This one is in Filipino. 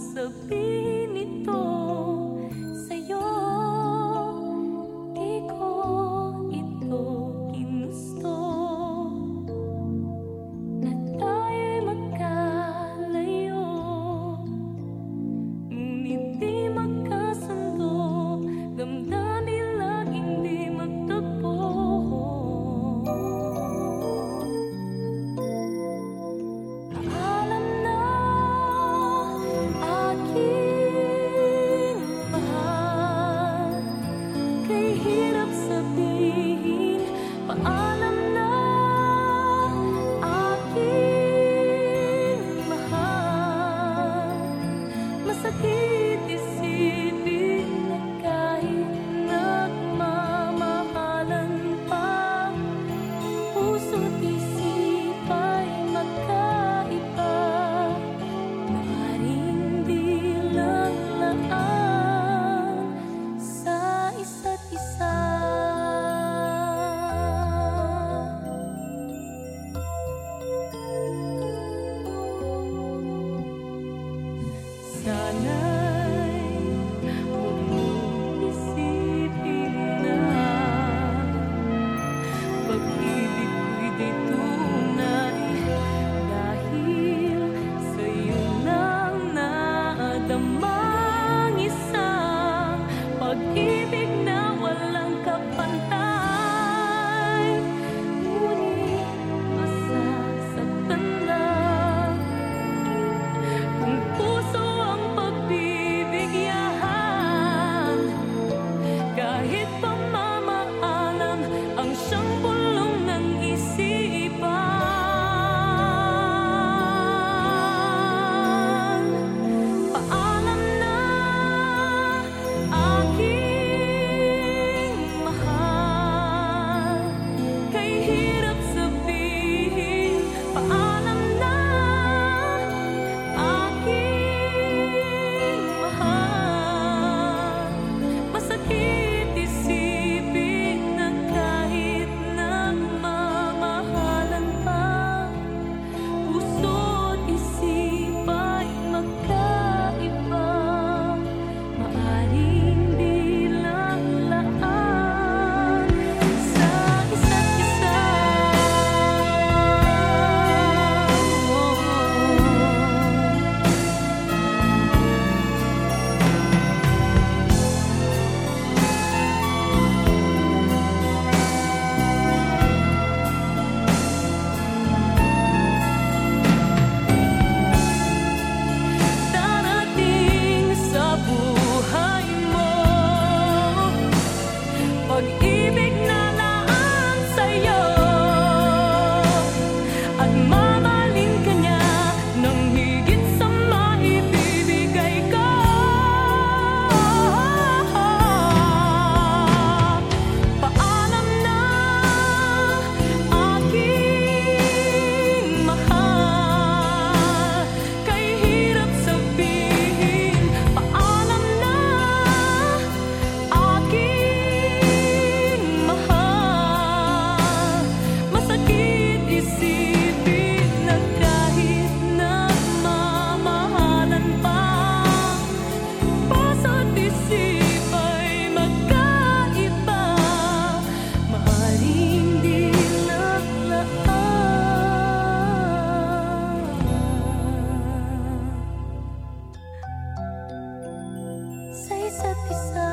sa pinito the. now. Episode.